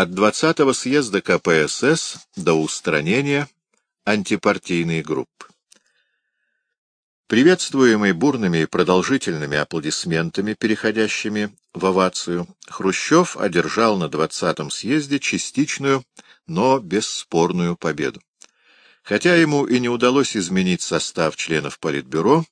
От 20-го съезда КПСС до устранения антипартийной группы. Приветствуемый бурными и продолжительными аплодисментами, переходящими в овацию, Хрущев одержал на 20-м съезде частичную, но бесспорную победу. Хотя ему и не удалось изменить состав членов Политбюро,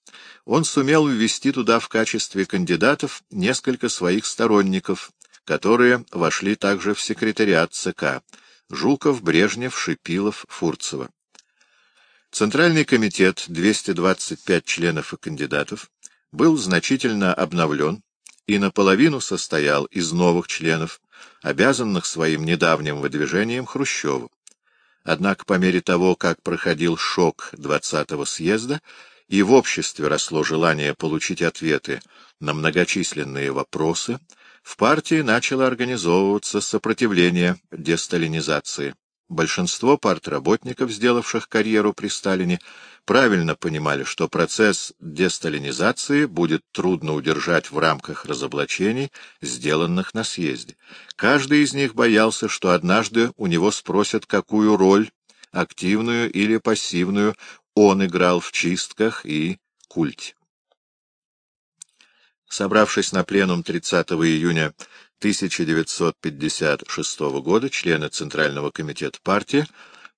он сумел ввести туда в качестве кандидатов несколько своих сторонников, которые вошли также в секретариат ЦК — Жуков, Брежнев, Шипилов, Фурцева. Центральный комитет, 225 членов и кандидатов, был значительно обновлен и наполовину состоял из новых членов, обязанных своим недавним выдвижением Хрущеву. Однако по мере того, как проходил шок 20-го съезда, и в обществе росло желание получить ответы на многочисленные вопросы, в партии начало организовываться сопротивление десталинизации. Большинство партработников, сделавших карьеру при Сталине, правильно понимали, что процесс десталинизации будет трудно удержать в рамках разоблачений, сделанных на съезде. Каждый из них боялся, что однажды у него спросят, какую роль, активную или пассивную, он играл в чистках и культе. Собравшись на пленум 30 июня 1956 года, члены Центрального комитета партии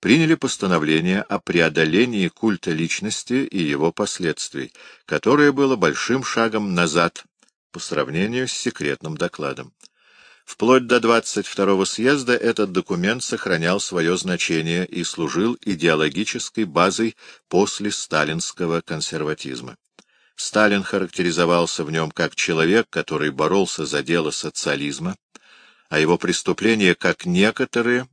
приняли постановление о преодолении культа личности и его последствий, которое было большим шагом назад по сравнению с секретным докладом. Вплоть до 22-го съезда этот документ сохранял свое значение и служил идеологической базой после сталинского консерватизма. Сталин характеризовался в нем как человек, который боролся за дело социализма, а его преступления как некоторые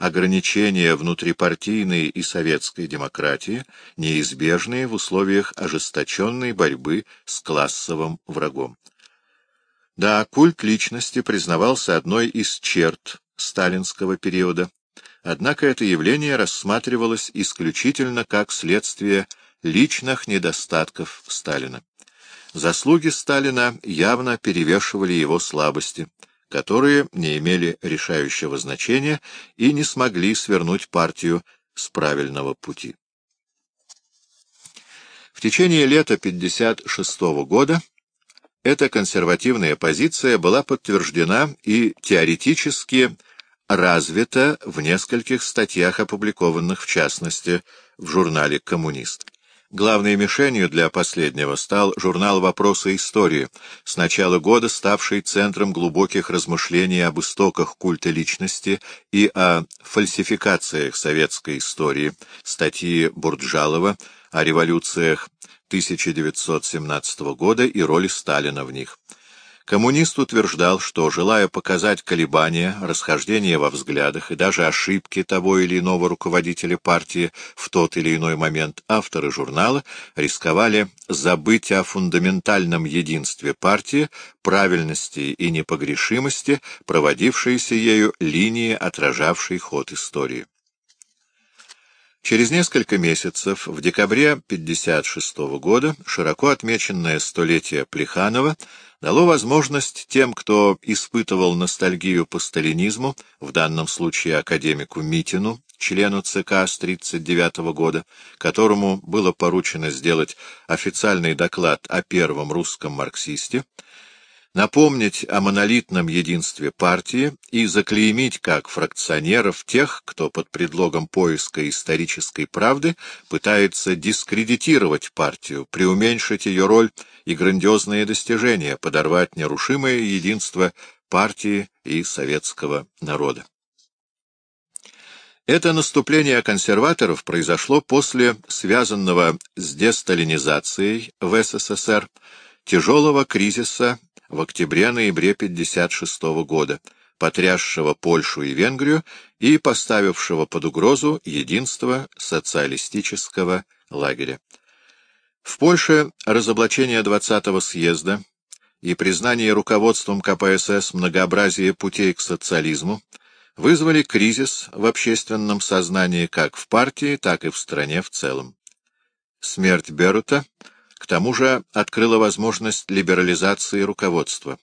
ограничения внутрипартийной и советской демократии, неизбежные в условиях ожесточенной борьбы с классовым врагом. Да, культ личности признавался одной из черт сталинского периода, однако это явление рассматривалось исключительно как следствие личных недостатков Сталина. Заслуги Сталина явно перевешивали его слабости, которые не имели решающего значения и не смогли свернуть партию с правильного пути. В течение лета 1956 года эта консервативная позиция была подтверждена и теоретически развита в нескольких статьях, опубликованных в частности в журнале «Коммунист». Главной мишенью для последнего стал журнал «Вопросы истории», с начала года ставший центром глубоких размышлений об истоках культа личности и о фальсификациях советской истории, статьи Бурджалова о революциях 1917 года и роли Сталина в них. Коммунист утверждал, что, желая показать колебания, расхождения во взглядах и даже ошибки того или иного руководителя партии в тот или иной момент, авторы журнала рисковали забыть о фундаментальном единстве партии, правильности и непогрешимости, проводившейся ею линии, отражавшей ход истории. Через несколько месяцев, в декабре 1956 года, широко отмеченное столетие Плеханова дало возможность тем, кто испытывал ностальгию по сталинизму, в данном случае академику Митину, члену ЦК с 1939 года, которому было поручено сделать официальный доклад о первом русском марксисте, напомнить о монолитном единстве партии и заклеймить как фракционеров тех, кто под предлогом поиска исторической правды пытается дискредитировать партию, преуменьшить ее роль и грандиозные достижения, подорвать нерушимое единство партии и советского народа. Это наступление консерваторов произошло после связанного с десталинизацией в СССР тяжелого кризиса в октябре-ноябре 1956 года, потрясшего Польшу и Венгрию и поставившего под угрозу единство социалистического лагеря. В Польше разоблачение 20-го съезда и признание руководством КПСС многообразия путей к социализму вызвали кризис в общественном сознании как в партии, так и в стране в целом. Смерть Берута к тому же открыла возможность либерализации руководства.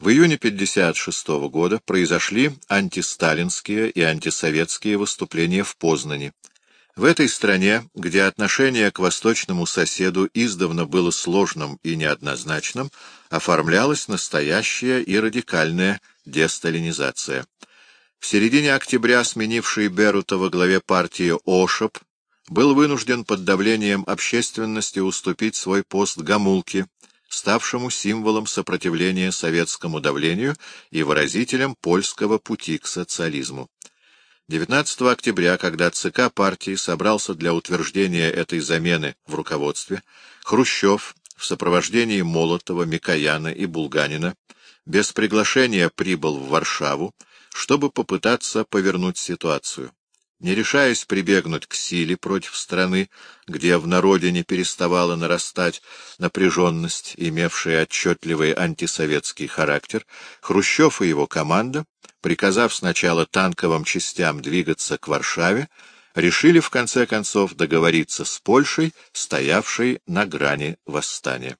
В июне 1956 года произошли антисталинские и антисоветские выступления в Познани. В этой стране, где отношение к восточному соседу издавна было сложным и неоднозначным, оформлялась настоящая и радикальная десталинизация. В середине октября сменивший Берута во главе партии Ошоп был вынужден под давлением общественности уступить свой пост Гамулке, ставшему символом сопротивления советскому давлению и выразителем польского пути к социализму. 19 октября, когда ЦК партии собрался для утверждения этой замены в руководстве, Хрущев в сопровождении Молотова, Микояна и Булганина без приглашения прибыл в Варшаву, чтобы попытаться повернуть ситуацию не решаясь прибегнуть к силе против страны, где в народе не переставала нарастать напряженность, имевшая отчетливый антисоветский характер, Хрущев и его команда, приказав сначала танковым частям двигаться к Варшаве, решили в конце концов договориться с Польшей, стоявшей на грани восстания.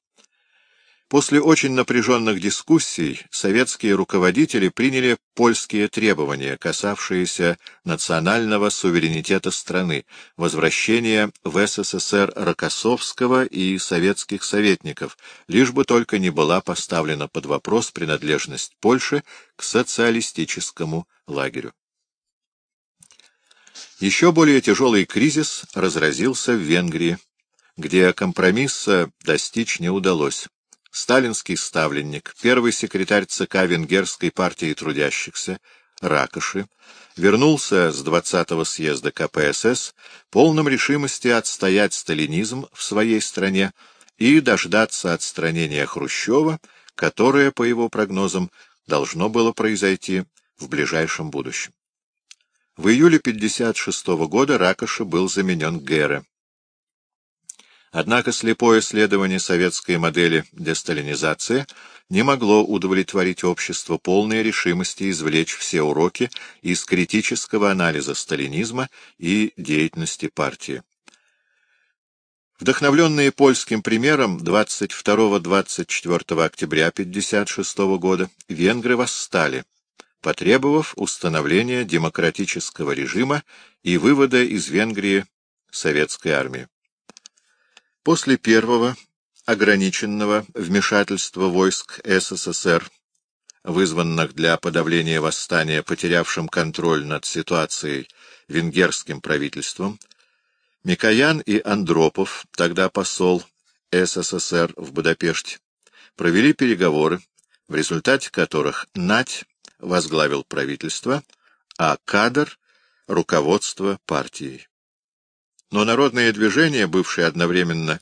После очень напряженных дискуссий советские руководители приняли польские требования, касавшиеся национального суверенитета страны, возвращения в СССР Рокоссовского и советских советников, лишь бы только не была поставлена под вопрос принадлежность Польши к социалистическому лагерю. Еще более тяжелый кризис разразился в Венгрии, где компромисса достичь не удалось сталинский ставленник, первый секретарь ЦК Венгерской партии трудящихся, Ракоши, вернулся с 20-го съезда КПСС полным решимости отстоять сталинизм в своей стране и дождаться отстранения Хрущева, которое, по его прогнозам, должно было произойти в ближайшем будущем. В июле 1956 года Ракоши был заменен Гере. Однако слепое следование советской модели десталинизации не могло удовлетворить общество полной решимости извлечь все уроки из критического анализа сталинизма и деятельности партии. Вдохновленные польским примером 22-24 октября 1956 года венгры восстали, потребовав установления демократического режима и вывода из Венгрии советской армии. После первого ограниченного вмешательства войск СССР, вызванных для подавления восстания, потерявшим контроль над ситуацией венгерским правительством, Микоян и Андропов, тогда посол СССР в Будапеште, провели переговоры, в результате которых Нать возглавил правительство, а Кадр — руководство партией. Но народное движение, бывшее одновременно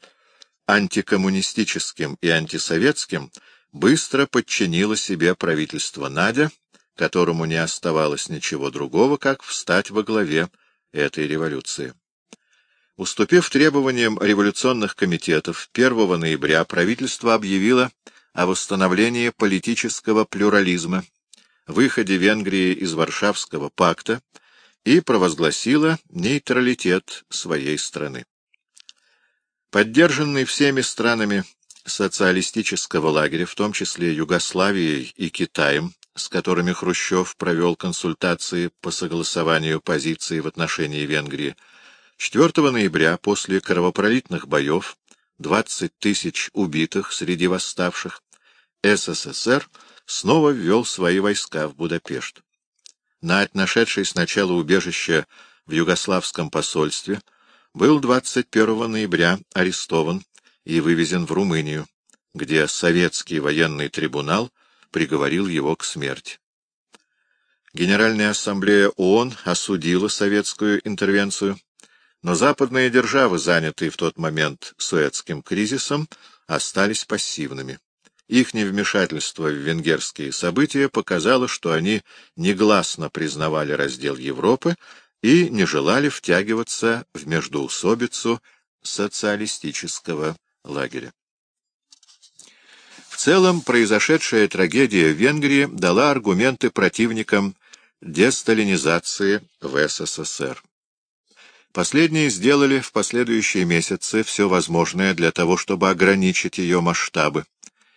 антикоммунистическим и антисоветским, быстро подчинило себе правительство Надя, которому не оставалось ничего другого, как встать во главе этой революции. Уступив требованиям революционных комитетов, 1 ноября правительство объявило о восстановлении политического плюрализма, выходе Венгрии из Варшавского пакта и провозгласила нейтралитет своей страны. Поддержанный всеми странами социалистического лагеря, в том числе Югославией и Китаем, с которыми Хрущев провел консультации по согласованию позиции в отношении Венгрии, 4 ноября после кровопролитных боев 20 тысяч убитых среди восставших, СССР снова ввел свои войска в Будапешт. Нать, нашедший сначала убежище в югославском посольстве, был 21 ноября арестован и вывезен в Румынию, где советский военный трибунал приговорил его к смерти. Генеральная ассамблея ООН осудила советскую интервенцию, но западные державы, занятые в тот момент Суэцким кризисом, остались пассивными. Их невмешательство в венгерские события показало, что они негласно признавали раздел Европы и не желали втягиваться в междоусобицу социалистического лагеря. В целом, произошедшая трагедия в Венгрии дала аргументы противникам десталинизации в СССР. Последние сделали в последующие месяцы все возможное для того, чтобы ограничить ее масштабы,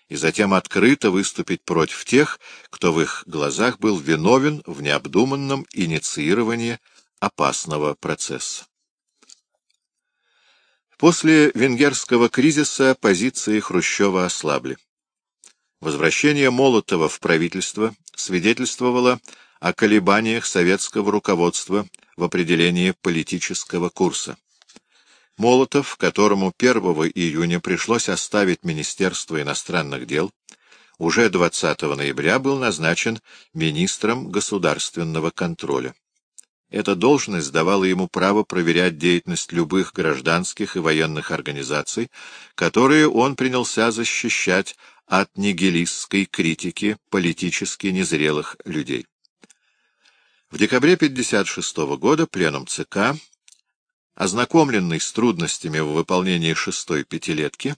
и затем открыто выступить против тех, кто в их глазах был виновен в необдуманном инициировании опасного процесса. После венгерского кризиса позиции Хрущева ослабли. Возвращение Молотова в правительство свидетельствовало о колебаниях советского руководства в определении политического курса. Молотов, которому 1 июня пришлось оставить Министерство иностранных дел, уже 20 ноября был назначен министром государственного контроля. Эта должность давала ему право проверять деятельность любых гражданских и военных организаций, которые он принялся защищать от нигилистской критики политически незрелых людей. В декабре 1956 года пленум ЦК ознакомленный с трудностями в выполнении шестой пятилетки,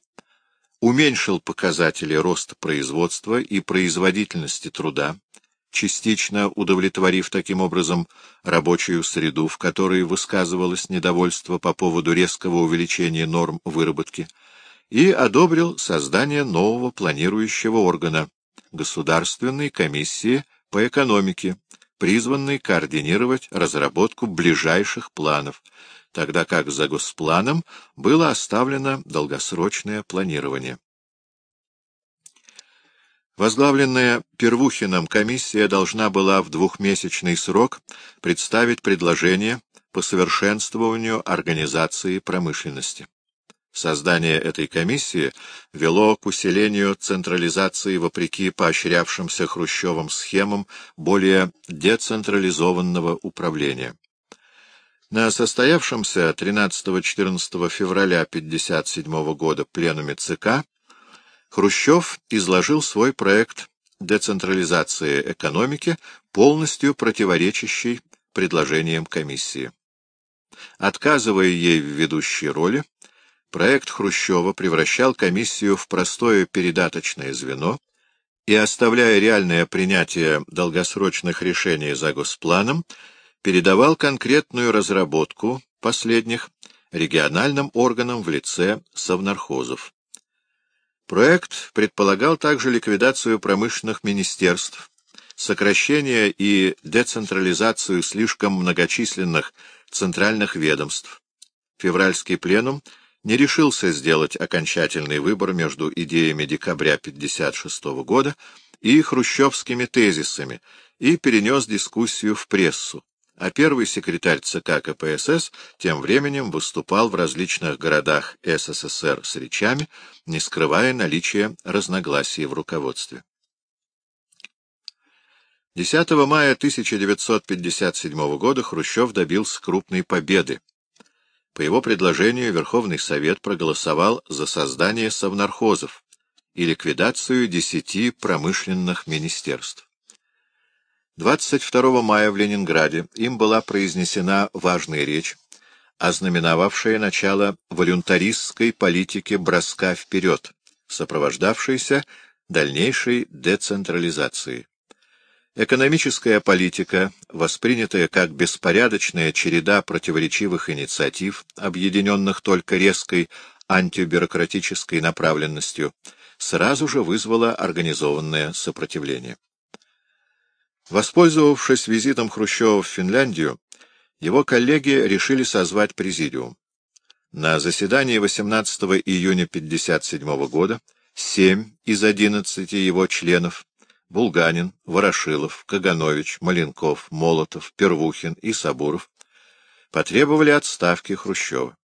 уменьшил показатели роста производства и производительности труда, частично удовлетворив таким образом рабочую среду, в которой высказывалось недовольство по поводу резкого увеличения норм выработки, и одобрил создание нового планирующего органа — Государственной комиссии по экономике, призванной координировать разработку ближайших планов — тогда как за госпланом было оставлено долгосрочное планирование. Возглавленная Первухиным комиссия должна была в двухмесячный срок представить предложение по совершенствованию организации промышленности. Создание этой комиссии вело к усилению централизации вопреки поощрявшимся Хрущевым схемам более децентрализованного управления. На состоявшемся 13-14 февраля 1957 года пленуме ЦК Хрущев изложил свой проект децентрализации экономики, полностью противоречащий предложениям комиссии. Отказывая ей в ведущей роли, проект Хрущева превращал комиссию в простое передаточное звено и, оставляя реальное принятие долгосрочных решений за госпланом, передавал конкретную разработку последних региональным органам в лице совнархозов. Проект предполагал также ликвидацию промышленных министерств, сокращение и децентрализацию слишком многочисленных центральных ведомств. Февральский пленум не решился сделать окончательный выбор между идеями декабря 1956 года и хрущевскими тезисами и перенес дискуссию в прессу, а первый секретарь ЦК КПСС тем временем выступал в различных городах СССР с речами, не скрывая наличия разногласий в руководстве. 10 мая 1957 года Хрущев добился крупной победы. По его предложению Верховный Совет проголосовал за создание совнархозов и ликвидацию десяти промышленных министерств. 22 мая в Ленинграде им была произнесена важная речь, ознаменовавшая начало волюнтаристской политики броска вперед, сопровождавшейся дальнейшей децентрализацией. Экономическая политика, воспринятая как беспорядочная череда противоречивых инициатив, объединенных только резкой антибюрократической направленностью, сразу же вызвала организованное сопротивление. Воспользовавшись визитом Хрущева в Финляндию, его коллеги решили созвать президиум. На заседании 18 июня 1957 года семь из одиннадцати его членов — Булганин, Ворошилов, Каганович, Маленков, Молотов, Первухин и Сабуров — потребовали отставки Хрущева.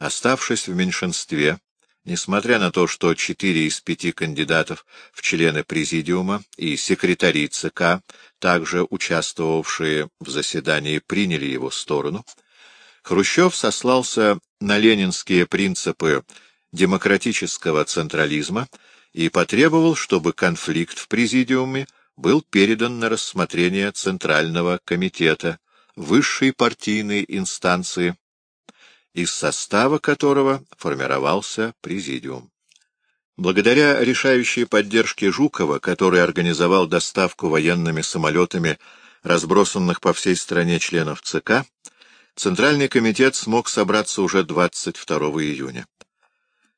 Оставшись в меньшинстве, Несмотря на то, что четыре из пяти кандидатов в члены Президиума и секретари ЦК, также участвовавшие в заседании, приняли его сторону, Хрущев сослался на ленинские принципы демократического централизма и потребовал, чтобы конфликт в Президиуме был передан на рассмотрение Центрального комитета, высшей партийной инстанции, из состава которого формировался президиум. Благодаря решающей поддержке Жукова, который организовал доставку военными самолетами разбросанных по всей стране членов ЦК, Центральный комитет смог собраться уже 22 июня.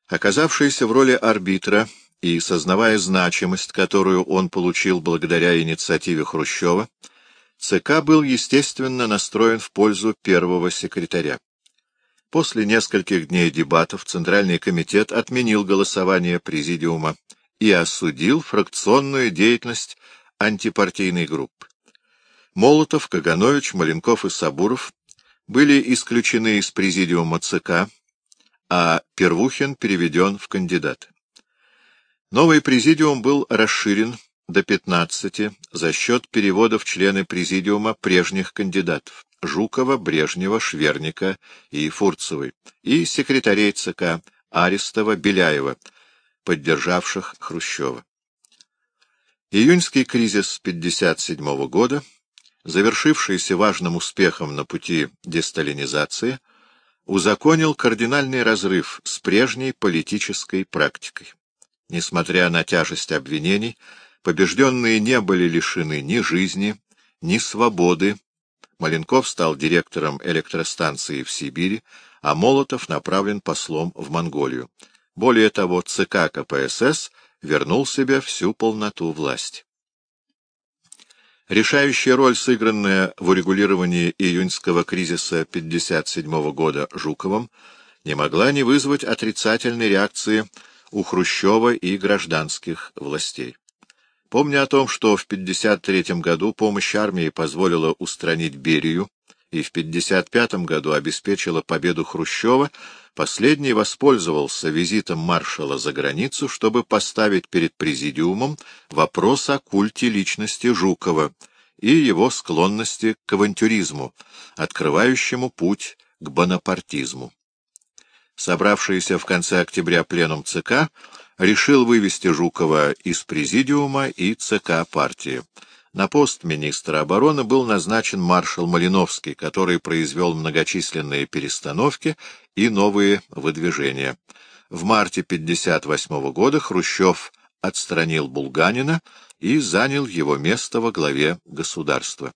Оказавшийся в роли арбитра и сознавая значимость, которую он получил благодаря инициативе Хрущева, ЦК был, естественно, настроен в пользу первого секретаря. После нескольких дней дебатов Центральный комитет отменил голосование Президиума и осудил фракционную деятельность антипартийной группы. Молотов, Каганович, Маленков и Сабуров были исключены из Президиума ЦК, а Первухин переведен в кандидаты. Новый Президиум был расширен до 15 за счет переводов члены Президиума прежних кандидатов Жукова, Брежнева, Шверника и Фурцевой и секретарей ЦК Арестова, Беляева, поддержавших Хрущева. Июньский кризис 1957 года, завершившийся важным успехом на пути десталинизации, узаконил кардинальный разрыв с прежней политической практикой. Несмотря на тяжесть обвинений, побежденные не были лишены ни жизни, ни свободы. Маленков стал директором электростанции в Сибири, а Молотов направлен послом в Монголию. Более того, ЦК КПСС вернул себе всю полноту власти. Решающая роль, сыгранная в урегулировании июньского кризиса 1957 года Жуковым, не могла не вызвать отрицательной реакции у Хрущева и гражданских властей. Помня о том, что в 1953 году помощь армии позволила устранить Берию и в 1955 году обеспечила победу Хрущева, последний воспользовался визитом маршала за границу, чтобы поставить перед президиумом вопрос о культе личности Жукова и его склонности к авантюризму, открывающему путь к бонапартизму. Собравшийся в конце октября пленум ЦК решил вывести Жукова из Президиума и ЦК партии. На пост министра обороны был назначен маршал Малиновский, который произвел многочисленные перестановки и новые выдвижения. В марте 1958 года Хрущев отстранил Булганина и занял его место во главе государства.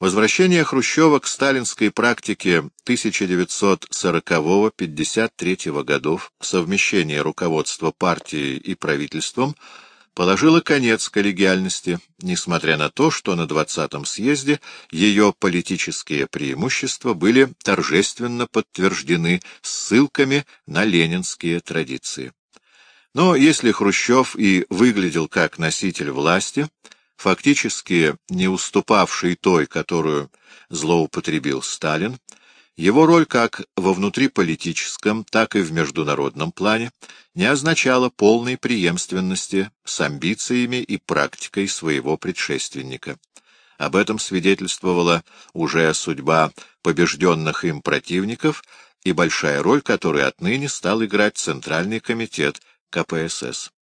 Возвращение Хрущева к сталинской практике 1940-53 годов, совмещение руководства партией и правительством, положило конец коллегиальности, несмотря на то, что на 20-м съезде ее политические преимущества были торжественно подтверждены ссылками на ленинские традиции. Но если Хрущев и выглядел как носитель власти, фактически не уступавший той, которую злоупотребил Сталин, его роль как во внутриполитическом, так и в международном плане не означала полной преемственности с амбициями и практикой своего предшественника. Об этом свидетельствовала уже судьба побежденных им противников и большая роль, которую отныне стал играть Центральный комитет КПСС.